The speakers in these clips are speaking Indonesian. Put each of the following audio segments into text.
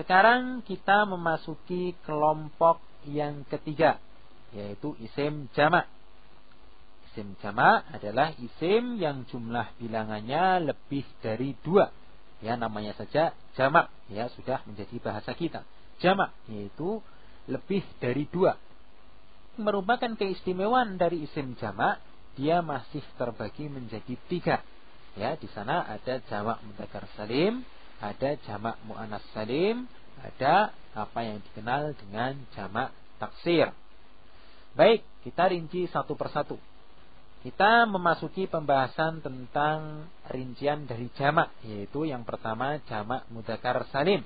Sekarang kita memasuki kelompok yang ketiga yaitu isim jamak. Isim jamak adalah isim yang jumlah bilangannya lebih dari dua. Ya namanya saja jamak ya sudah menjadi bahasa kita. Jamak yaitu lebih dari dua. Merupakan keistimewaan dari isim jamak dia masih terbagi menjadi tiga. Ya di sana ada jamak mudzakkar salim, ada jamak muannas salim, ada apa yang dikenal dengan jamak taksir. Baik, kita rinci satu persatu. Kita memasuki pembahasan tentang rincian dari jamak, yaitu yang pertama jamak mudakar salim.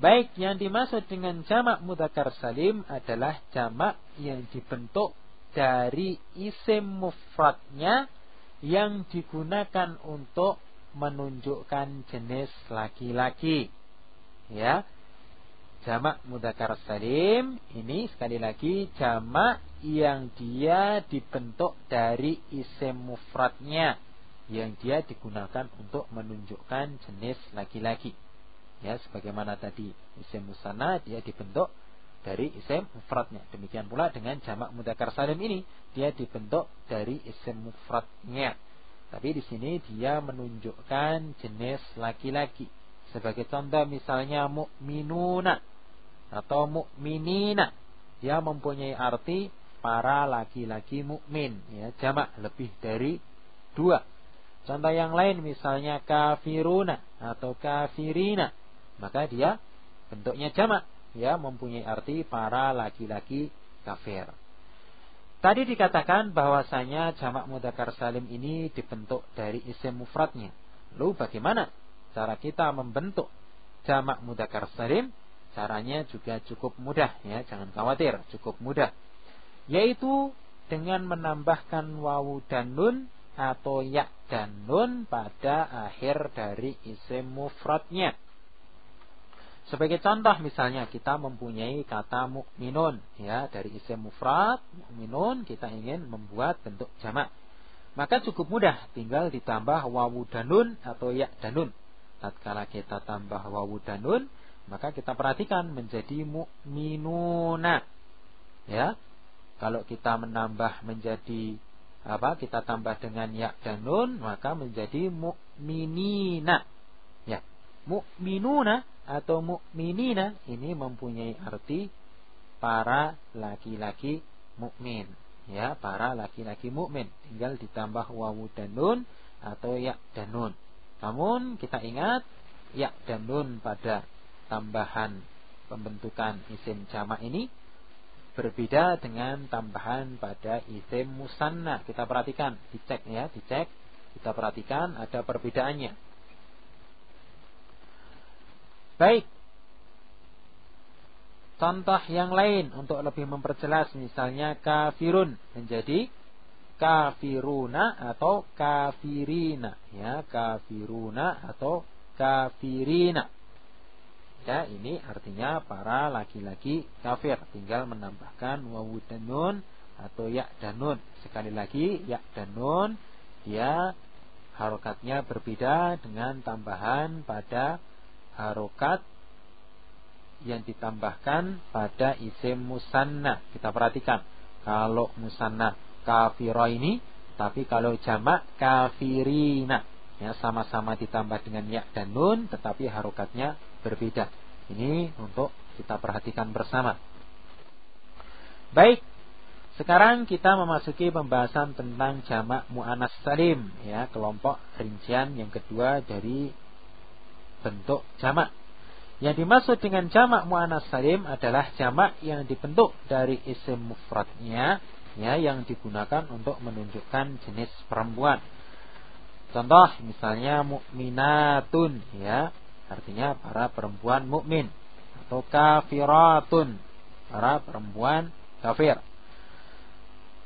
Baik, yang dimaksud dengan jamak mudakar salim adalah jamak yang dibentuk dari isim mufradnya yang digunakan untuk menunjukkan jenis laki-laki. Ya, jamak mudakar salim ini sekali lagi jamak yang dia dibentuk dari isim mufradnya yang dia digunakan untuk menunjukkan jenis laki-laki. Ya, sebagaimana tadi isim musanna dia dibentuk dari isim mufradnya. Demikian pula dengan jamak mudakar salim ini dia dibentuk dari isim mufradnya. Tapi di sini dia menunjukkan jenis laki-laki. Sebagai contoh misalnya mukminuna atau mukminina. Dia mempunyai arti para laki-laki mukmin ya jamak lebih dari dua. Contoh yang lain misalnya kafiruna atau kafirina, maka dia bentuknya jamak ya mempunyai arti para laki-laki kafir. Tadi dikatakan bahwasanya jamak mudakar salim ini dibentuk dari isim mufradnya. Lalu bagaimana cara kita membentuk jamak mudakar salim? Caranya juga cukup mudah ya, jangan khawatir, cukup mudah. Yaitu dengan menambahkan wawu dan nun atau ya dan nun pada akhir dari isim mufradnya. Sebagai contoh misalnya kita mempunyai kata mukminun ya dari isim mufrad mukminun kita ingin membuat bentuk jamak. Maka cukup mudah tinggal ditambah wawu dan nun atau ya dan nun. Tatkala kita tambah wawu dan nun maka kita perhatikan menjadi mukminuna. Ya. Kalau kita menambah menjadi apa? Kita tambah dengan ya dan nun, maka menjadi mukminina. Ya. Mukminuna atau mukminina ini mempunyai arti para laki-laki mukmin. Ya, para laki-laki mukmin. Tinggal ditambah wawu dan nun atau ya dan nun. Namun kita ingat ya dan nun pada tambahan pembentukan isim jamak ini berbeda dengan tambahan pada isim musanna. Kita perhatikan, dicek ya, dicek. Kita perhatikan ada perbedaannya. Baik. Contoh yang lain untuk lebih memperjelas misalnya kafirun menjadi kafiruna atau kafirina ya, kafiruna atau kafirina. Ya, ini artinya para laki-laki kafir. Tinggal menambahkan wawu dan nun atau ya dan nun. Sekali lagi ya dan nun dia harokatnya berbeda dengan tambahan pada harokat yang ditambahkan pada isim musanna. Kita perhatikan. Kalau musanna kafiro ini, tapi kalau jamak kafirina. Ya, sama-sama ditambah dengan ya dan nun, tetapi harokatnya berbeda. Ini untuk kita perhatikan bersama. Baik, sekarang kita memasuki pembahasan tentang jamak mu'anas salim ya, kelompok rincian yang kedua dari bentuk jamak. Yang dimaksud dengan jamak mu'anas salim adalah jamak yang dibentuk dari isim mufradnya ya yang digunakan untuk menunjukkan jenis perempuan. Contoh misalnya mukminatun ya artinya para perempuan mukmin atau kafiratun para perempuan kafir.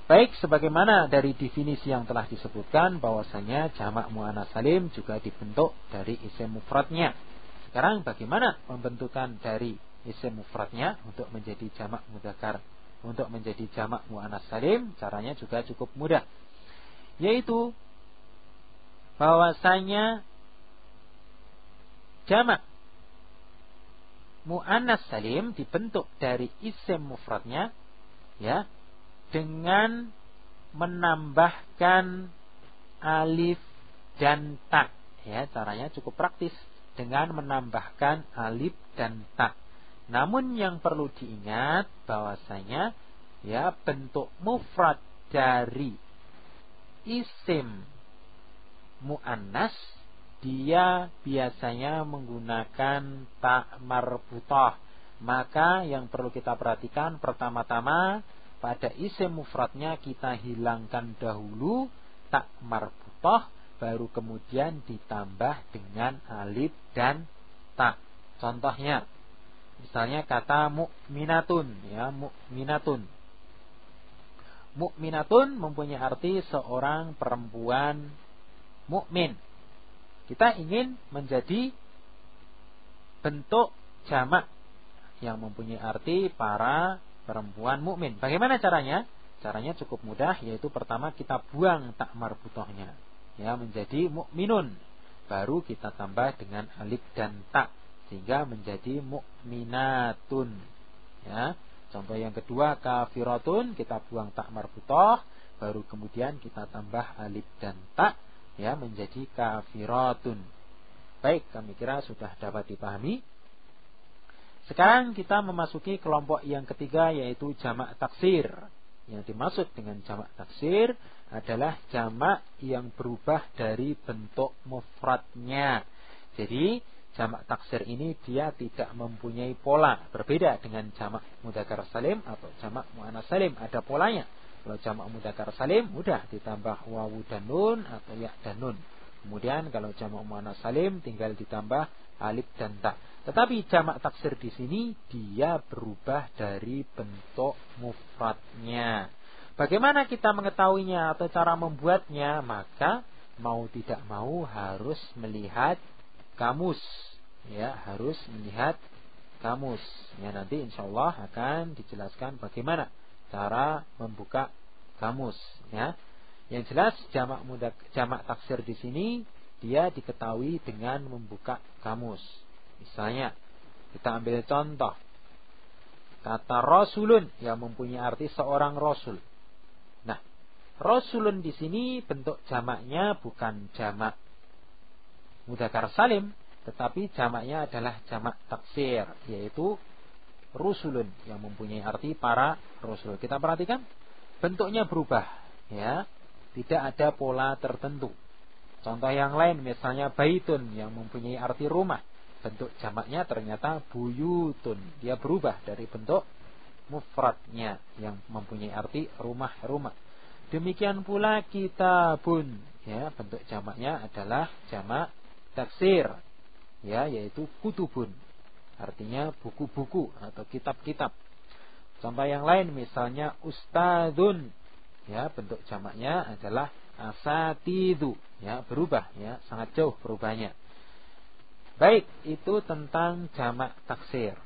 Baik, sebagaimana dari definisi yang telah disebutkan bahwasanya jamak muannas salim juga dibentuk dari isim mufradnya. Sekarang bagaimana pembentukan dari isim mufradnya untuk menjadi jamak mudakar untuk menjadi jamak muannas salim? Caranya juga cukup mudah. Yaitu bahwasanya jamak mu'annas salim dibentuk dari isim mufradnya ya dengan menambahkan alif dan ta ya caranya cukup praktis. Dengan menambahkan alif dan ta namun yang perlu diingat bahwasanya ya bentuk mufrad dari isim muannas dia biasanya menggunakan tak marbutah. Maka yang perlu kita perhatikan pertama-tama pada isim mufradnya kita hilangkan dahulu tak marbutah baru kemudian ditambah dengan alif dan tak. Contohnya misalnya kata mukminatun ya mukminatun. Mukminatun mempunyai arti seorang perempuan mukmin kita ingin menjadi bentuk jamak yang mempunyai arti para perempuan mukmin. Bagaimana caranya? Caranya cukup mudah yaitu pertama kita buang tak marbutohnya ya menjadi mukminun. Baru kita tambah dengan alif dan tak sehingga menjadi mukminatun. Ya. Contoh yang kedua kafiratun kita buang tak marbutoh baru kemudian kita tambah alif dan tak ya menjadi kafiratun. Baik, kami kira sudah dapat dipahami. Sekarang kita memasuki kelompok yang ketiga yaitu jamak taksir. Yang dimaksud dengan jamak taksir adalah jamak yang berubah dari bentuk mufradnya. Jadi jamak taksir ini dia tidak mempunyai pola berbeda dengan jamak mudakar salim atau jamak muannas salim ada polanya kalau jamak mudakar salim mudah ditambah wawu dan nun atau ya dan nun. Kemudian kalau jamak muannas salim tinggal ditambah alif dan ta. Tetapi jamak taksir di sini dia berubah dari bentuk mufradnya. Bagaimana kita mengetahuinya atau cara membuatnya? Maka mau tidak mau harus melihat kamus. Ya, harus melihat kamus. Ya, nanti insya Allah akan dijelaskan bagaimana cara membuka kamus ya. Yang jelas jamak muda jamak taksir di sini dia diketahui dengan membuka kamus. Misalnya kita ambil contoh kata rasulun yang mempunyai arti seorang rasul. Nah, rasulun di sini bentuk jamaknya bukan jamak mudakar salim, tetapi jamaknya adalah jamak taksir, yaitu rusulun yang mempunyai arti para rasul. Kita perhatikan bentuknya berubah, ya. Tidak ada pola tertentu. Contoh yang lain misalnya baitun yang mempunyai arti rumah. Bentuk jamaknya ternyata buyutun. Dia berubah dari bentuk mufradnya yang mempunyai arti rumah-rumah. Demikian pula kitabun, ya, bentuk jamaknya adalah jamak taksir, ya, yaitu kutubun. Artinya buku-buku atau kitab-kitab. Contoh yang lain misalnya ustadun. Ya, bentuk jamaknya adalah asatidu. Ya, berubah ya, sangat jauh perubahannya. Baik, itu tentang jamak taksir.